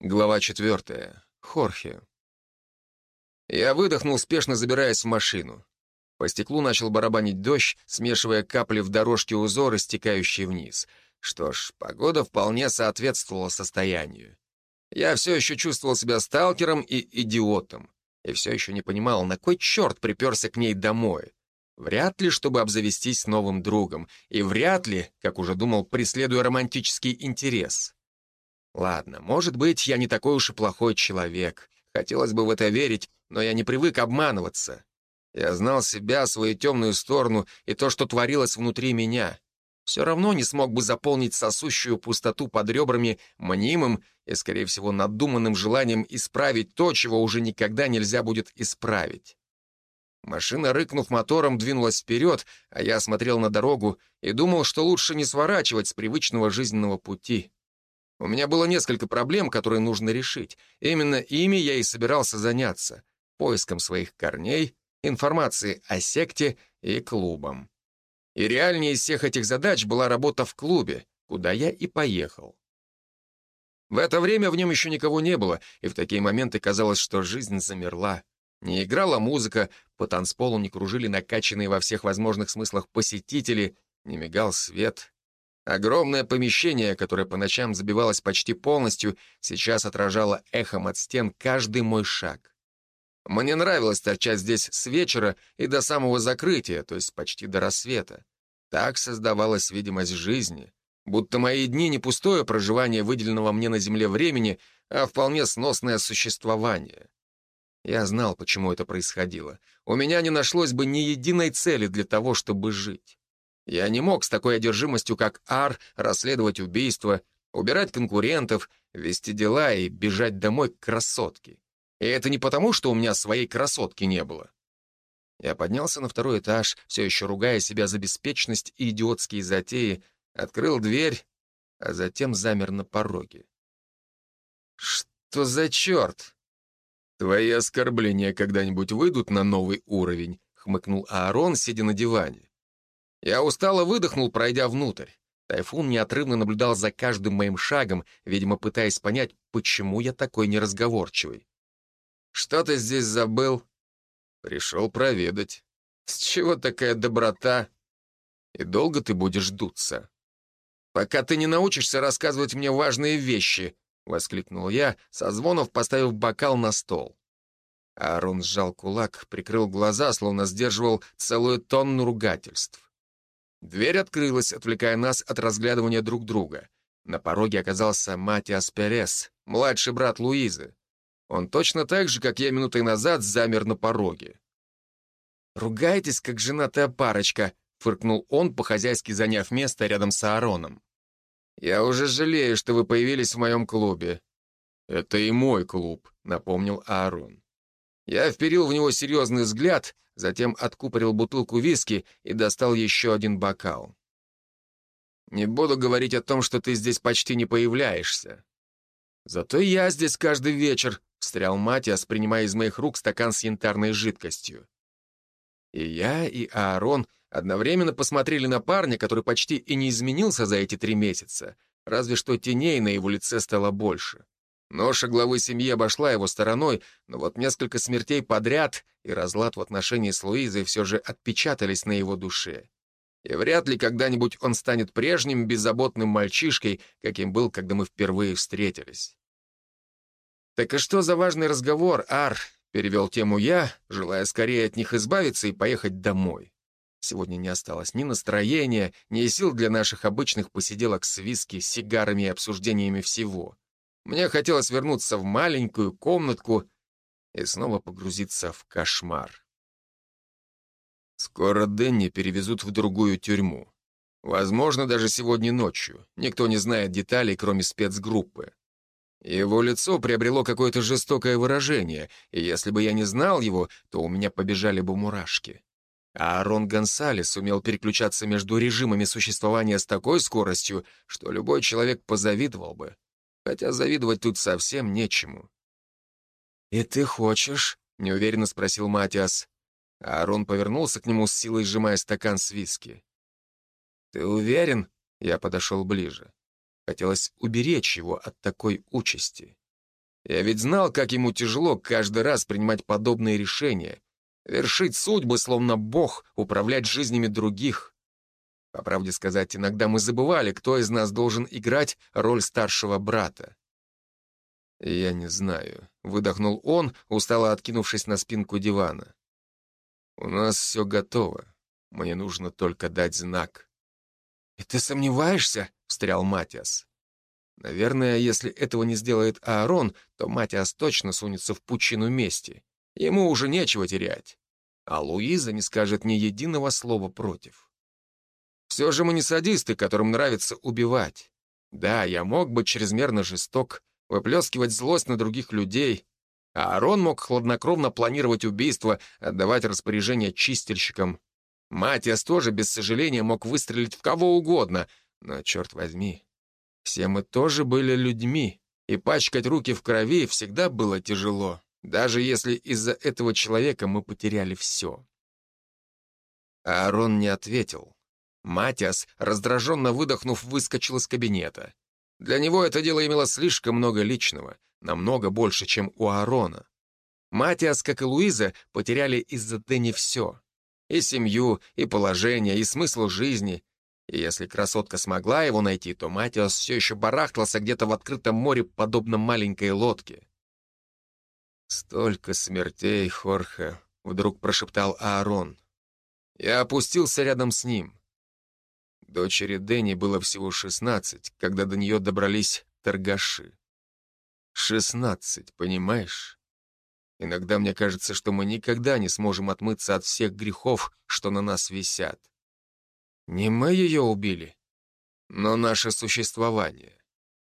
Глава четвертая. Хорхе. Я выдохнул, спешно забираясь в машину. По стеклу начал барабанить дождь, смешивая капли в дорожке узоры, стекающие вниз. Что ж, погода вполне соответствовала состоянию. Я все еще чувствовал себя сталкером и идиотом. И все еще не понимал, на кой черт приперся к ней домой. Вряд ли, чтобы обзавестись новым другом. И вряд ли, как уже думал, преследуя романтический интерес. Ладно, может быть, я не такой уж и плохой человек. Хотелось бы в это верить, но я не привык обманываться. Я знал себя, свою темную сторону и то, что творилось внутри меня. Все равно не смог бы заполнить сосущую пустоту под ребрами мнимым и, скорее всего, надуманным желанием исправить то, чего уже никогда нельзя будет исправить. Машина, рыкнув мотором, двинулась вперед, а я смотрел на дорогу и думал, что лучше не сворачивать с привычного жизненного пути. У меня было несколько проблем, которые нужно решить. Именно ими я и собирался заняться. Поиском своих корней, информации о секте и клубам. И реальнее из всех этих задач была работа в клубе, куда я и поехал. В это время в нем еще никого не было, и в такие моменты казалось, что жизнь замерла. Не играла музыка, по танцполу не кружили накачанные во всех возможных смыслах посетители, не мигал свет. Огромное помещение, которое по ночам забивалось почти полностью, сейчас отражало эхом от стен каждый мой шаг. Мне нравилось торчать здесь с вечера и до самого закрытия, то есть почти до рассвета. Так создавалась видимость жизни, будто мои дни не пустое проживание выделенного мне на земле времени, а вполне сносное существование. Я знал, почему это происходило. У меня не нашлось бы ни единой цели для того, чтобы жить. Я не мог с такой одержимостью, как Ар, расследовать убийство, убирать конкурентов, вести дела и бежать домой к красотке. И это не потому, что у меня своей красотки не было. Я поднялся на второй этаж, все еще ругая себя за беспечность и идиотские затеи, открыл дверь, а затем замер на пороге. «Что за черт?» «Твои оскорбления когда-нибудь выйдут на новый уровень?» — хмыкнул Аарон, сидя на диване. Я устало выдохнул, пройдя внутрь. Тайфун неотрывно наблюдал за каждым моим шагом, видимо, пытаясь понять, почему я такой неразговорчивый. «Что ты здесь забыл?» «Пришел проведать. С чего такая доброта?» «И долго ты будешь дуться?» «Пока ты не научишься рассказывать мне важные вещи», — воскликнул я, со звонов поставив бокал на стол. Аарон сжал кулак, прикрыл глаза, словно сдерживал целую тонну ругательств. Дверь открылась, отвлекая нас от разглядывания друг друга. На пороге оказался Матиас Перес, младший брат Луизы. Он точно так же, как я минутой назад, замер на пороге. «Ругайтесь, как женатая парочка», — фыркнул он, по-хозяйски заняв место рядом с Аароном. «Я уже жалею, что вы появились в моем клубе». «Это и мой клуб», — напомнил Аарон. Я вперил в него серьезный взгляд, затем откупорил бутылку виски и достал еще один бокал. «Не буду говорить о том, что ты здесь почти не появляешься. Зато я здесь каждый вечер», — встрял Матиас, принимая из моих рук стакан с янтарной жидкостью. И я, и Аарон одновременно посмотрели на парня, который почти и не изменился за эти три месяца, разве что теней на его лице стало больше. Ноша главы семьи обошла его стороной, но вот несколько смертей подряд и разлад в отношении с Луизой все же отпечатались на его душе. И вряд ли когда-нибудь он станет прежним беззаботным мальчишкой, каким был, когда мы впервые встретились. «Так и что за важный разговор, Ар?» — перевел тему я, желая скорее от них избавиться и поехать домой. Сегодня не осталось ни настроения, ни сил для наших обычных посиделок с виски, сигарами и обсуждениями всего. Мне хотелось вернуться в маленькую комнатку и снова погрузиться в кошмар. Скоро Дэнни перевезут в другую тюрьму. Возможно, даже сегодня ночью. Никто не знает деталей, кроме спецгруппы. Его лицо приобрело какое-то жестокое выражение, и если бы я не знал его, то у меня побежали бы мурашки. А Аарон Гонсалес умел переключаться между режимами существования с такой скоростью, что любой человек позавидовал бы хотя завидовать тут совсем нечему. «И ты хочешь?» — неуверенно спросил Матиас. Аарон повернулся к нему с силой, сжимая стакан с виски. «Ты уверен?» — я подошел ближе. Хотелось уберечь его от такой участи. Я ведь знал, как ему тяжело каждый раз принимать подобные решения, вершить судьбы, словно бог, управлять жизнями других. По правде сказать, иногда мы забывали, кто из нас должен играть роль старшего брата. «Я не знаю», — выдохнул он, устало откинувшись на спинку дивана. «У нас все готово. Мне нужно только дать знак». «И ты сомневаешься?» — встрял Матиас. Наверное, если этого не сделает Аарон, то Матиас точно сунется в пучину мести. Ему уже нечего терять. А Луиза не скажет ни единого слова против. Все же мы не садисты, которым нравится убивать. Да, я мог быть чрезмерно жесток, выплескивать злость на других людей, а Аарон мог хладнокровно планировать убийство, отдавать распоряжение чистильщикам. Матиас тоже без сожаления мог выстрелить в кого угодно, но, черт возьми, все мы тоже были людьми, и пачкать руки в крови всегда было тяжело, даже если из-за этого человека мы потеряли все. Аарон не ответил. Матиас, раздраженно выдохнув, выскочил из кабинета. Для него это дело имело слишком много личного, намного больше, чем у Аарона. Матиас, как и Луиза, потеряли из-за Дэнни все. И семью, и положение, и смысл жизни. И если красотка смогла его найти, то Матиас все еще барахтался где-то в открытом море, подобно маленькой лодке. «Столько смертей, Хорхе», — вдруг прошептал Аарон. Я опустился рядом с ним. Дочери Дэнни было всего шестнадцать, когда до нее добрались торгаши. Шестнадцать, понимаешь? Иногда мне кажется, что мы никогда не сможем отмыться от всех грехов, что на нас висят. Не мы ее убили, но наше существование,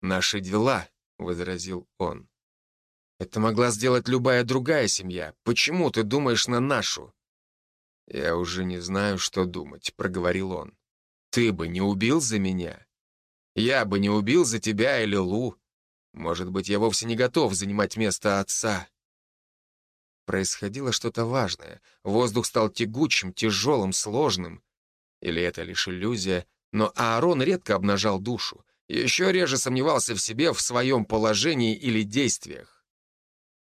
наши дела, — возразил он. Это могла сделать любая другая семья. Почему ты думаешь на нашу? Я уже не знаю, что думать, — проговорил он. Ты бы не убил за меня. Я бы не убил за тебя или Лу. Может быть, я вовсе не готов занимать место отца. Происходило что-то важное. Воздух стал тягучим, тяжелым, сложным. Или это лишь иллюзия? Но Аарон редко обнажал душу. Еще реже сомневался в себе, в своем положении или действиях.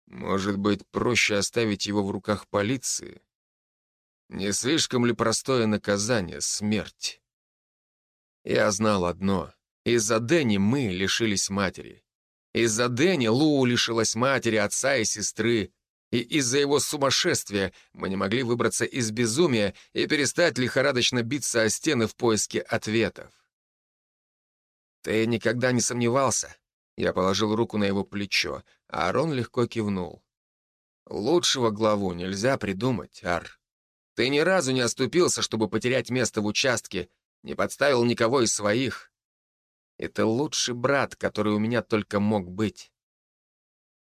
Может быть, проще оставить его в руках полиции? Не слишком ли простое наказание — смерть? Я знал одно. Из-за Дэнни мы лишились матери. Из-за Дэнни Лу лишилась матери, отца и сестры. И из-за его сумасшествия мы не могли выбраться из безумия и перестать лихорадочно биться о стены в поиске ответов. «Ты никогда не сомневался?» Я положил руку на его плечо, а Арон легко кивнул. «Лучшего главу нельзя придумать, Ар. Ты ни разу не оступился, чтобы потерять место в участке, не подставил никого из своих. Это лучший брат, который у меня только мог быть.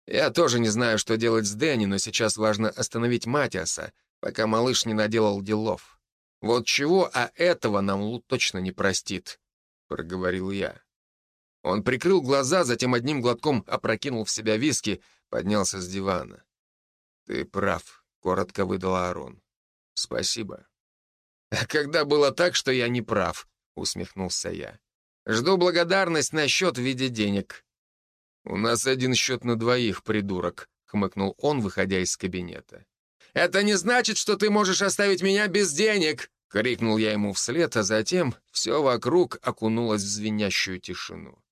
Я тоже не знаю, что делать с Дэнни, но сейчас важно остановить Матиаса, пока малыш не наделал делов. Вот чего, а этого нам Лу точно не простит, — проговорил я. Он прикрыл глаза, затем одним глотком опрокинул в себя виски, поднялся с дивана. «Ты прав», — коротко выдал Арон. «Спасибо». «А когда было так, что я не прав?» — усмехнулся я. «Жду благодарность на счет в виде денег». «У нас один счет на двоих, придурок», — хмыкнул он, выходя из кабинета. «Это не значит, что ты можешь оставить меня без денег!» — крикнул я ему вслед, а затем все вокруг окунулось в звенящую тишину.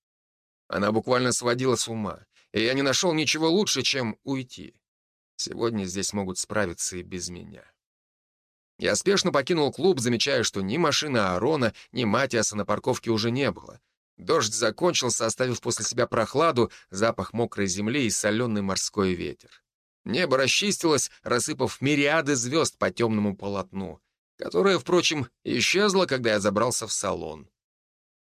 Она буквально сводила с ума, и я не нашел ничего лучше, чем уйти. Сегодня здесь могут справиться и без меня. Я спешно покинул клуб, замечая, что ни машины Аарона, ни Матиаса на парковке уже не было. Дождь закончился, оставив после себя прохладу, запах мокрой земли и соленый морской ветер. Небо расчистилось, рассыпав мириады звезд по темному полотну, которое, впрочем, исчезло, когда я забрался в салон.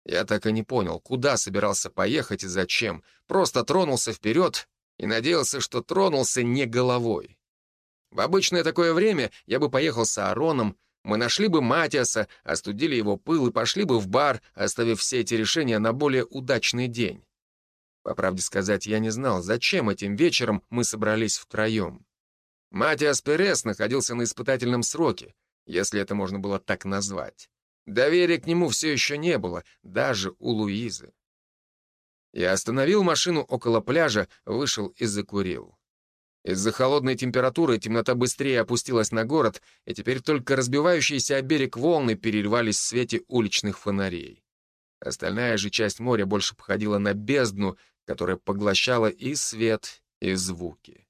Я так и не понял, куда собирался поехать и зачем, просто тронулся вперед и надеялся, что тронулся не головой. В обычное такое время я бы поехал с Аароном, мы нашли бы Матиаса, остудили его пыл и пошли бы в бар, оставив все эти решения на более удачный день. По правде сказать, я не знал, зачем этим вечером мы собрались втроем. Матиас Перес находился на испытательном сроке, если это можно было так назвать. Доверия к нему все еще не было, даже у Луизы. Я остановил машину около пляжа, вышел и закурил. Из-за холодной температуры темнота быстрее опустилась на город, и теперь только разбивающиеся о берег волны переливались в свете уличных фонарей. Остальная же часть моря больше походила на бездну, которая поглощала и свет, и звуки.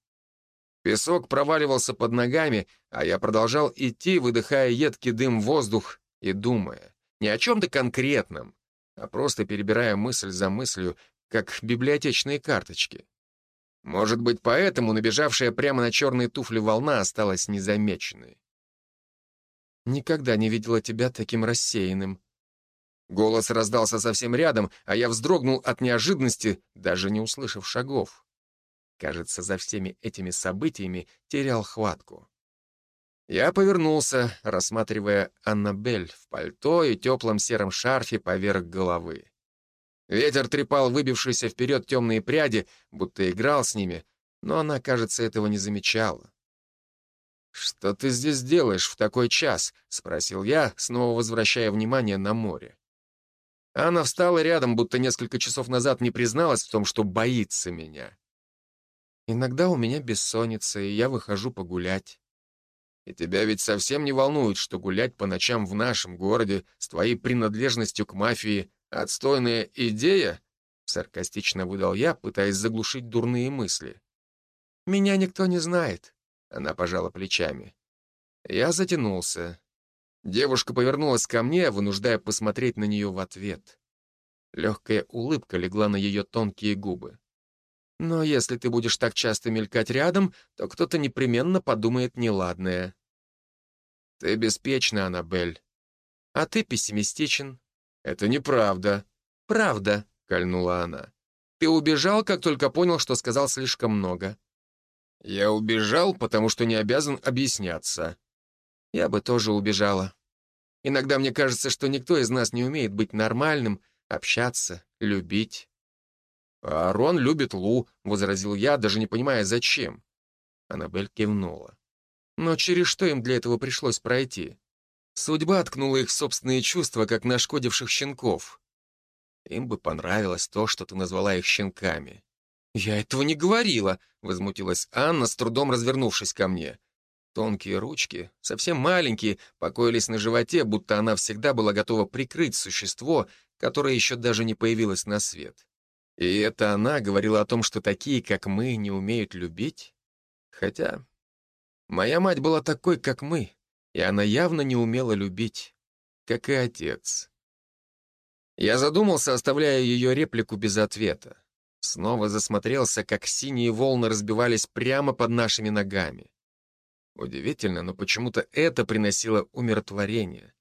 Песок проваливался под ногами, а я продолжал идти, выдыхая едкий дым в воздух и думая. Не о чем-то конкретном, а просто перебирая мысль за мыслью, как библиотечные карточки. Может быть, поэтому набежавшая прямо на черные туфли волна осталась незамеченной. «Никогда не видела тебя таким рассеянным». Голос раздался совсем рядом, а я вздрогнул от неожиданности, даже не услышав шагов. Кажется, за всеми этими событиями терял хватку. Я повернулся, рассматривая Аннабель в пальто и теплом сером шарфе поверх головы. Ветер трепал выбившиеся вперед темные пряди, будто играл с ними, но она, кажется, этого не замечала. «Что ты здесь делаешь в такой час?» — спросил я, снова возвращая внимание на море. Она встала рядом, будто несколько часов назад не призналась в том, что боится меня. Иногда у меня бессонница, и я выхожу погулять. И тебя ведь совсем не волнует, что гулять по ночам в нашем городе с твоей принадлежностью к мафии — отстойная идея? Саркастично выдал я, пытаясь заглушить дурные мысли. «Меня никто не знает», — она пожала плечами. Я затянулся. Девушка повернулась ко мне, вынуждая посмотреть на нее в ответ. Легкая улыбка легла на ее тонкие губы. Но если ты будешь так часто мелькать рядом, то кто-то непременно подумает неладное. Ты беспечна, Аннабель. А ты пессимистичен. Это неправда. Правда, кольнула она. Ты убежал, как только понял, что сказал слишком много. Я убежал, потому что не обязан объясняться. Я бы тоже убежала. Иногда мне кажется, что никто из нас не умеет быть нормальным, общаться, любить. «А Рон любит Лу», — возразил я, даже не понимая, зачем. Аннабель кивнула. Но через что им для этого пришлось пройти? Судьба ткнула их собственные чувства, как нашкодивших щенков. Им бы понравилось то, что ты назвала их щенками. «Я этого не говорила», — возмутилась Анна, с трудом развернувшись ко мне. Тонкие ручки, совсем маленькие, покоились на животе, будто она всегда была готова прикрыть существо, которое еще даже не появилось на свет. И это она говорила о том, что такие, как мы, не умеют любить? Хотя моя мать была такой, как мы, и она явно не умела любить, как и отец. Я задумался, оставляя ее реплику без ответа. Снова засмотрелся, как синие волны разбивались прямо под нашими ногами. Удивительно, но почему-то это приносило умиротворение.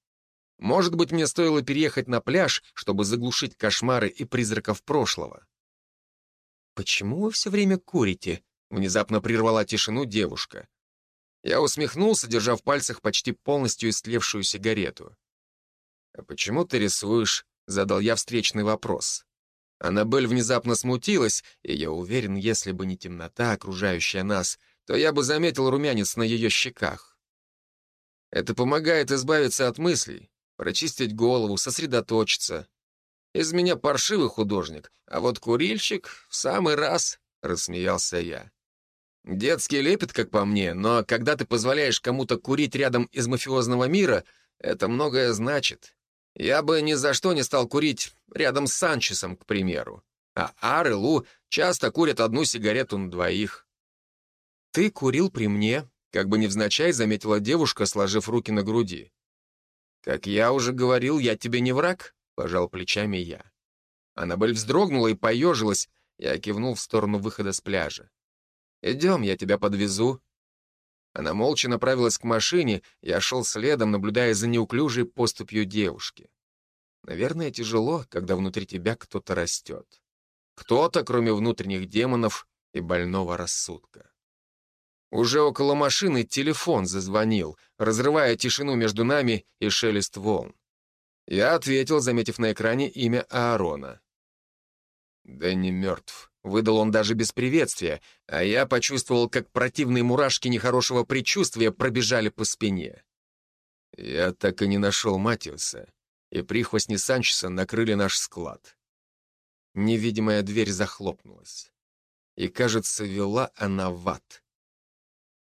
Может быть, мне стоило переехать на пляж, чтобы заглушить кошмары и призраков прошлого. «Почему вы все время курите?» — внезапно прервала тишину девушка. Я усмехнулся, держа в пальцах почти полностью истлевшую сигарету. «А почему ты рисуешь?» — задал я встречный вопрос. Аннабель внезапно смутилась, и я уверен, если бы не темнота, окружающая нас, то я бы заметил румянец на ее щеках. Это помогает избавиться от мыслей, прочистить голову, сосредоточиться. Из меня паршивый художник, а вот курильщик в самый раз, — рассмеялся я. Детский лепет, как по мне, но когда ты позволяешь кому-то курить рядом из мафиозного мира, это многое значит. Я бы ни за что не стал курить рядом с Санчесом, к примеру. А Ар и Лу часто курят одну сигарету на двоих. «Ты курил при мне», — как бы невзначай заметила девушка, сложив руки на груди. «Как я уже говорил, я тебе не враг», — пожал плечами я. Аннабель вздрогнула и поежилась, я кивнул в сторону выхода с пляжа. «Идем, я тебя подвезу». Она молча направилась к машине, я шел следом, наблюдая за неуклюжей поступью девушки. Наверное, тяжело, когда внутри тебя кто-то растет. Кто-то, кроме внутренних демонов и больного рассудка. Уже около машины телефон зазвонил, разрывая тишину между нами и шелест волн. Я ответил, заметив на экране имя Аарона. «Дэнни мертв», — выдал он даже без приветствия, а я почувствовал, как противные мурашки нехорошего предчувствия пробежали по спине. Я так и не нашел Матиуса, и прихвостни Санчеса накрыли наш склад. Невидимая дверь захлопнулась. И, кажется, вела она в ад.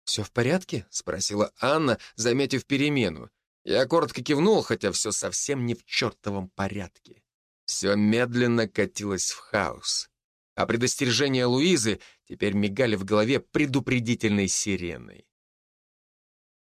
«Все в порядке?» — спросила Анна, заметив перемену. Я коротко кивнул, хотя все совсем не в чертовом порядке. Все медленно катилось в хаос. А предостережения Луизы теперь мигали в голове предупредительной сиреной.